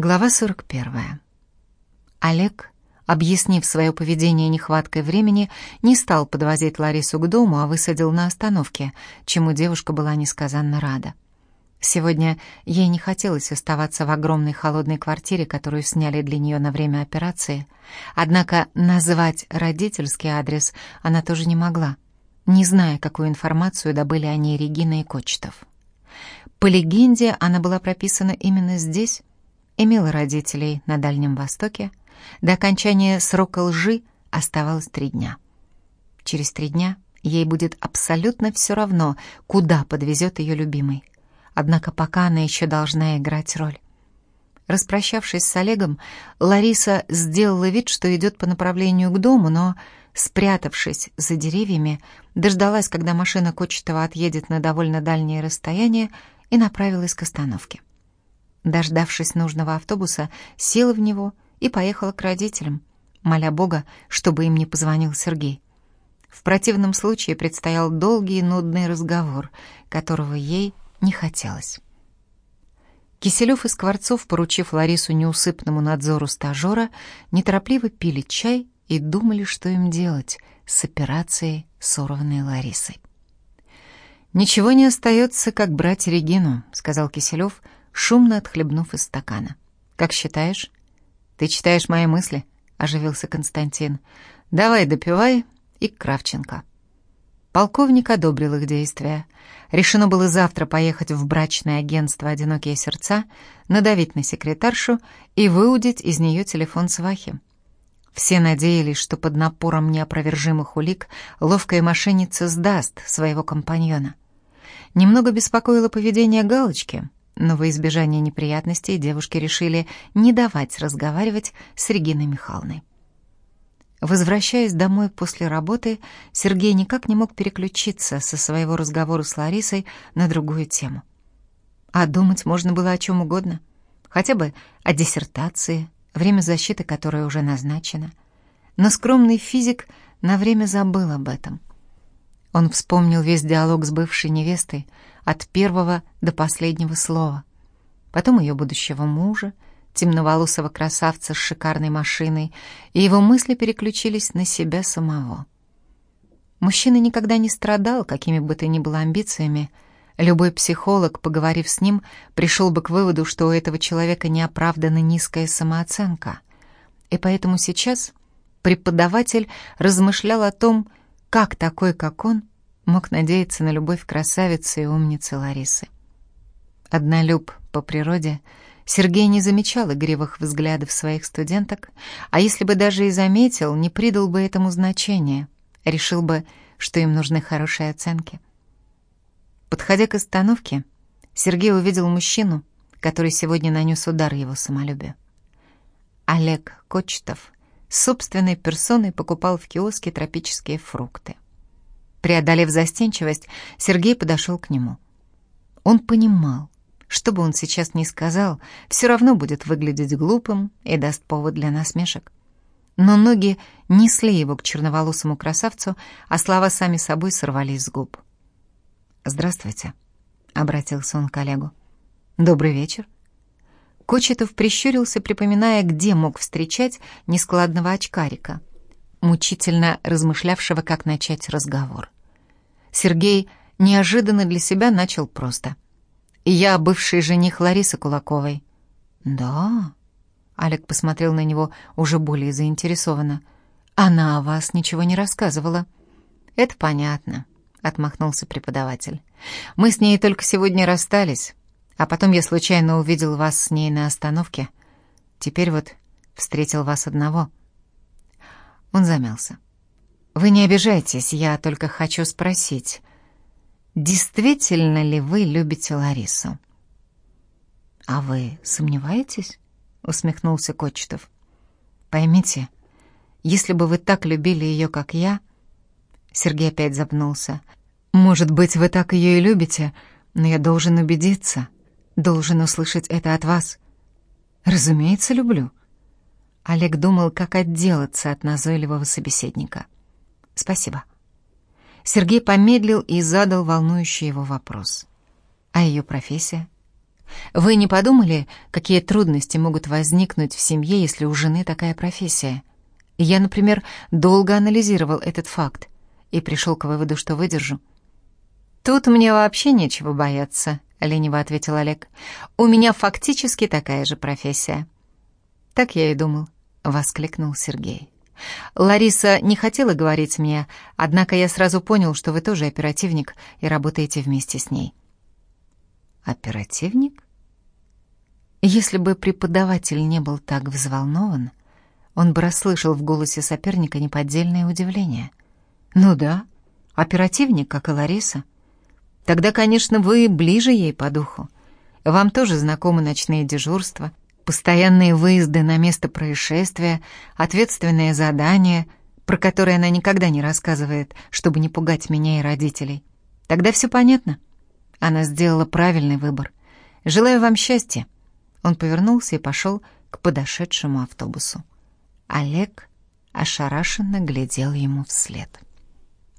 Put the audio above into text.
Глава 41. Олег, объяснив свое поведение нехваткой времени, не стал подвозить Ларису к дому, а высадил на остановке, чему девушка была несказанно рада. Сегодня ей не хотелось оставаться в огромной холодной квартире, которую сняли для нее на время операции. Однако назвать родительский адрес она тоже не могла, не зная, какую информацию добыли о ней Регина и Кочетов. По легенде, она была прописана именно здесь, имела родителей на Дальнем Востоке. До окончания срока лжи оставалось три дня. Через три дня ей будет абсолютно все равно, куда подвезет ее любимый. Однако пока она еще должна играть роль. Распрощавшись с Олегом, Лариса сделала вид, что идет по направлению к дому, но, спрятавшись за деревьями, дождалась, когда машина Кочетова отъедет на довольно дальнее расстояние и направилась к остановке. Дождавшись нужного автобуса, села в него и поехала к родителям, моля Бога, чтобы им не позвонил Сергей. В противном случае предстоял долгий и нудный разговор, которого ей не хотелось. Киселев и Скворцов, поручив Ларису неусыпному надзору стажера, неторопливо пили чай и думали, что им делать с операцией, сорванной Ларисой. «Ничего не остается, как брать Регину», — сказал Киселев, — шумно отхлебнув из стакана. «Как считаешь?» «Ты читаешь мои мысли?» — оживился Константин. «Давай допивай и Кравченко». Полковник одобрил их действия. Решено было завтра поехать в брачное агентство «Одинокие сердца», надавить на секретаршу и выудить из нее телефон свахи. Все надеялись, что под напором неопровержимых улик ловкая мошенница сдаст своего компаньона. Немного беспокоило поведение Галочки — но во избежание неприятностей девушки решили не давать разговаривать с Региной Михайловной. Возвращаясь домой после работы, Сергей никак не мог переключиться со своего разговора с Ларисой на другую тему. А думать можно было о чем угодно, хотя бы о диссертации, время защиты которой уже назначено. Но скромный физик на время забыл об этом. Он вспомнил весь диалог с бывшей невестой, от первого до последнего слова. Потом ее будущего мужа, темноволосого красавца с шикарной машиной, и его мысли переключились на себя самого. Мужчина никогда не страдал какими бы то ни было амбициями. Любой психолог, поговорив с ним, пришел бы к выводу, что у этого человека неоправданно низкая самооценка. И поэтому сейчас преподаватель размышлял о том, как такой, как он, мог надеяться на любовь красавицы и умницы Ларисы. Однолюб по природе, Сергей не замечал игривых взглядов своих студенток, а если бы даже и заметил, не придал бы этому значения, решил бы, что им нужны хорошие оценки. Подходя к остановке, Сергей увидел мужчину, который сегодня нанес удар его самолюбию. Олег Кочетов собственной персоной покупал в киоске тропические фрукты. Преодолев застенчивость, Сергей подошел к нему. Он понимал, что бы он сейчас ни сказал, все равно будет выглядеть глупым и даст повод для насмешек. Но ноги несли его к черноволосому красавцу, а слова сами собой сорвались с губ. «Здравствуйте», — обратился он к коллегу. «Добрый вечер». Кочетов прищурился, припоминая, где мог встречать нескладного очкарика — мучительно размышлявшего, как начать разговор. Сергей неожиданно для себя начал просто. «Я бывший жених Ларисы Кулаковой». «Да?» Олег посмотрел на него уже более заинтересованно. «Она о вас ничего не рассказывала». «Это понятно», — отмахнулся преподаватель. «Мы с ней только сегодня расстались, а потом я случайно увидел вас с ней на остановке. Теперь вот встретил вас одного». Он замялся. «Вы не обижайтесь, я только хочу спросить, действительно ли вы любите Ларису?» «А вы сомневаетесь?» — усмехнулся Кочетов. «Поймите, если бы вы так любили ее, как я...» Сергей опять запнулся. «Может быть, вы так ее и любите, но я должен убедиться, должен услышать это от вас. Разумеется, люблю. Олег думал, как отделаться от назойливого собеседника. «Спасибо». Сергей помедлил и задал волнующий его вопрос. «А ее профессия? Вы не подумали, какие трудности могут возникнуть в семье, если у жены такая профессия? Я, например, долго анализировал этот факт и пришел к выводу, что выдержу. «Тут мне вообще нечего бояться», — лениво ответил Олег. «У меня фактически такая же профессия». «Так я и думал», — воскликнул Сергей. «Лариса не хотела говорить мне, однако я сразу понял, что вы тоже оперативник и работаете вместе с ней». «Оперативник?» Если бы преподаватель не был так взволнован, он бы расслышал в голосе соперника неподдельное удивление. «Ну да, оперативник, как и Лариса. Тогда, конечно, вы ближе ей по духу. Вам тоже знакомы ночные дежурства, постоянные выезды на место происшествия, ответственные задания, про которые она никогда не рассказывает, чтобы не пугать меня и родителей. Тогда все понятно. Она сделала правильный выбор. Желаю вам счастья». Он повернулся и пошел к подошедшему автобусу. Олег ошарашенно глядел ему вслед.